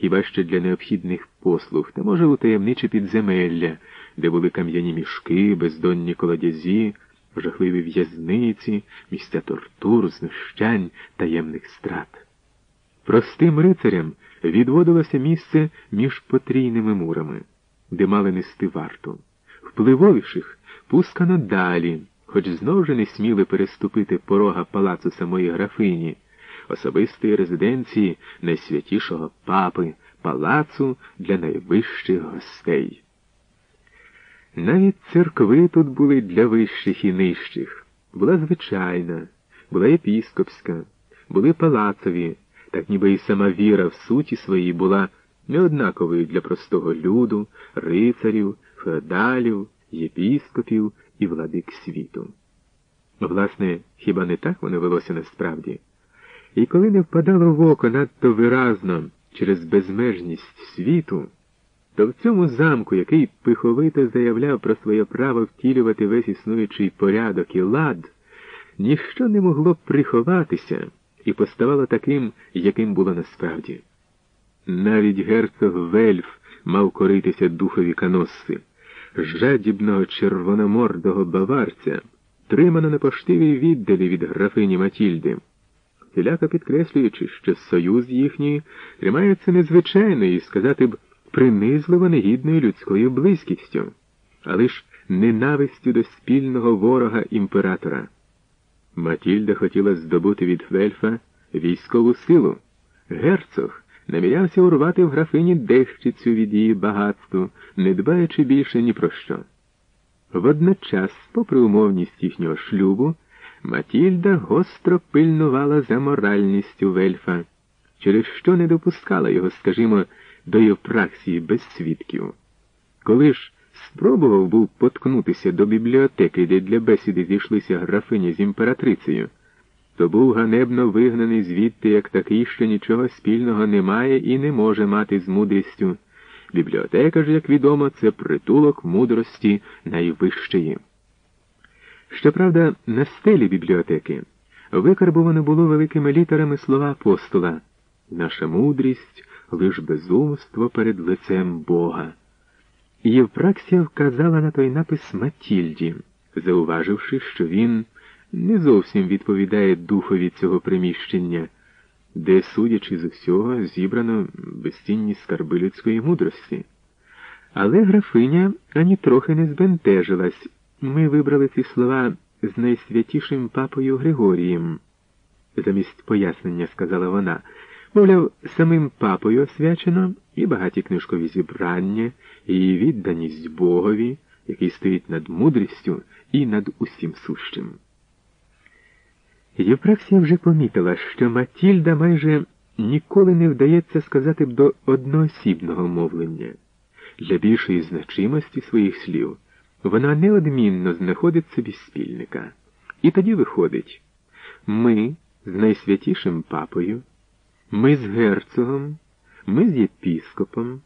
хіба що для необхідних послуг, та може у таємниче підземелля, де були кам'яні мішки, бездонні колодязі, жахливі в'язниці, місця тортур, знущань, таємних страт. Простим рицарям відводилося місце між потрійними мурами, де мали нести варту. Впливовіших пускано далі, хоч знов же не сміли переступити порога палацу самої графині, особистої резиденції найсвятішого папи, палацу для найвищих гостей. Навіть церкви тут були для вищих і нижчих. Була звичайна, була єпіскопська, були палацові, так ніби і сама віра в суті своїй була неоднаковою для простого люду, рицарів, феодалів, єпіскопів і владик світу. Власне, хіба не так воно велося насправді? І коли не впадало в око надто виразно через безмежність світу, то в цьому замку, який пиховито заявляв про своє право втілювати весь існуючий порядок і лад, ніщо не могло приховатися і поставало таким, яким було насправді. Навіть герцог Вельф мав коритися духові каносси, жадібного червономордого баварця, тримано на поштивій віддалі від графині Матільди, всіляко підкреслюючи, що союз їхній тримається незвичайною сказати б принизливо негідною людською близькістю, але ж ненавистю до спільного ворога імператора. Матільда хотіла здобути від Вельфа військову силу. Герцог намірявся урвати в графині дещицю від її багатству, не дбаючи більше ні про що. Водночас, попри умовність їхнього шлюбу, Матільда гостро пильнувала за моральністю Вельфа, через що не допускала його, скажімо, до Євпраксії без свідків. Коли ж спробував був поткнутися до бібліотеки, де для бесіди зійшлися графині з імператрицею, то був ганебно вигнаний звідти як такий, що нічого спільного не має і не може мати з мудрістю. Бібліотека ж, як відомо, це притулок мудрості найвищої. Щоправда, на стелі бібліотеки викарбовано було великими літерами слова апостола Наша мудрість лиш безумство перед лицем Бога. Євпраксія вказала на той напис Матільді, зауваживши, що він не зовсім відповідає духові цього приміщення, де, судячи з усього, зібрано безцінні скарби людської мудрості. Але графиня ані трохи не збентежилась. Ми вибрали ці слова з найсвятішим папою Григорієм. Замість пояснення сказала вона. Мовляв, самим папою освячено і багаті книжкові зібрання, і відданість Богові, який стоїть над мудрістю і над усім сущим. Євпраксія вже помітила, що Матільда майже ніколи не вдається сказати б до одноосібного мовлення. Для більшої значимості своїх слів вона неодмінно знаходить собі спільника. І тоді виходить ми з найсвятішим папою. Ми з герцогом, ми з єпіскопом.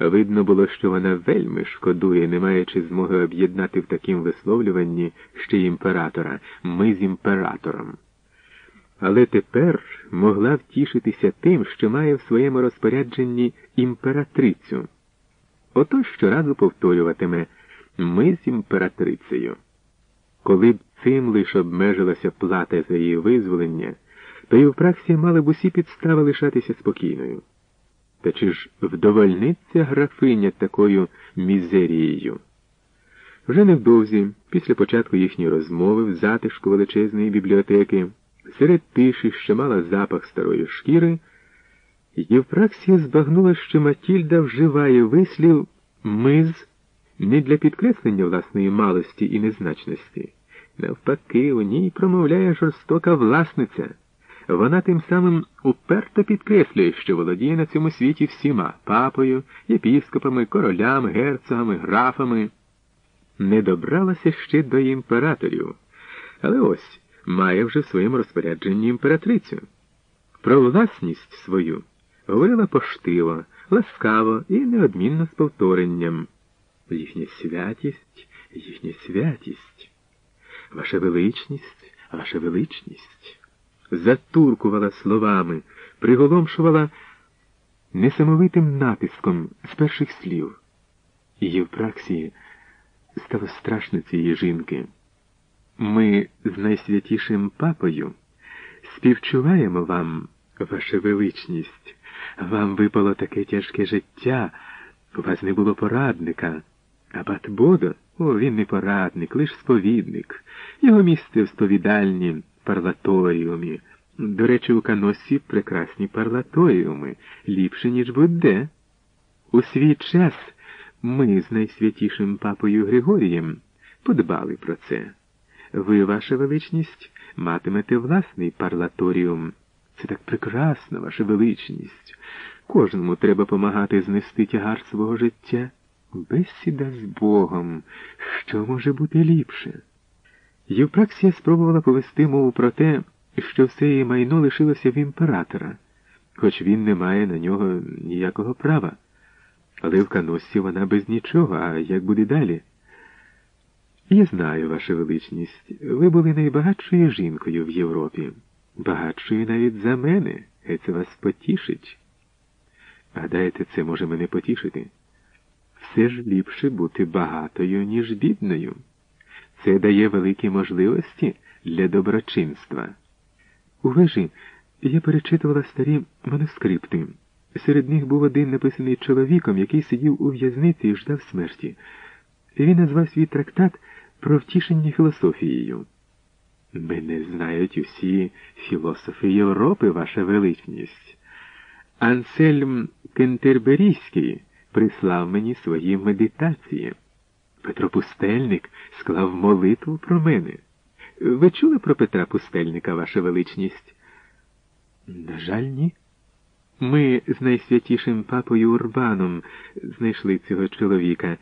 Видно було, що вона вельми шкодує, не маючи змоги об'єднати в таким висловлюванні ще імператора, ми з імператором. Але тепер могла втішитися тим, що має в своєму розпорядженні імператрицю. Ото щоразу повторюватиме ми з імператрицею. Коли б цим лише обмежилася плата за її визволення то й в праксі мали б усі підстави лишатися спокійною. Та чи ж вдовольниться графиня такою мізерією? Вже невдовзі, після початку їхньої розмови в затишку величезної бібліотеки, серед тиші, що мала запах старої шкіри, Євпраксія збагнула, що Матільда вживає вислів миз не для підкреслення власної малості і незначності. Навпаки, у ній промовляє жорстока власниця. Вона тим самим уперто підкреслює, що володіє на цьому світі всіма папою, єпіскопами, королями, герцогами, графами. Не добралася ще до імператорів, але ось має вже в своєму розпорядженні імператрицю. Про власність свою говорила поштиво, ласкаво і неодмінно з повторенням. Їхня святість, їхня святість, ваша величність, ваша величність затуркувала словами, приголомшувала несамовитим натиском з перших слів. І в праксі стало страшно цієї жінки. Ми з найсвятішим папою співчуваємо вам, ваша величність. Вам випало таке тяжке життя, у вас не було порадника. А Батбодо, о, він не порадник, лиш сповідник. Його місце в сповідальні парлаторіумі. До речі, у Каносі прекрасні парлаторіуми, ліпше, ніж будь-де. У свій час ми з найсвятішим папою Григорієм подбали про це. Ви, ваша величність, матимете власний парлаторіум. Це так прекрасно, ваша величність. Кожному треба помагати знести тягар свого життя. Бесіда з Богом, що може бути ліпше? Євпраксія спробувала повести мову про те, що все її майно лишилося в імператора, хоч він не має на нього ніякого права. Але в каноссі вона без нічого, а як буде далі? Я знаю, ваша величність, ви були найбагатшою жінкою в Європі, багатшою навіть за мене, і це вас потішить. Гадаєте, це може мене потішити? Все ж ліпше бути багатою, ніж бідною. Це дає великі можливості для доброчинства. У вежі я перечитувала старі манускрипти. Серед них був один написаний чоловіком, який сидів у в'язниці і ждав смерті. Він назвав свій трактат про втішення філософією. Мене знають усі філософи Європи, ваша величність. Ансельм Кентерберійський прислав мені свої медитації. Петро Пустельник склав молитву про мене. Ви чули про Петра Пустельника, ваша величність? На жаль, ні. Ми з найсвятішим папою Урбаном знайшли цього чоловіка.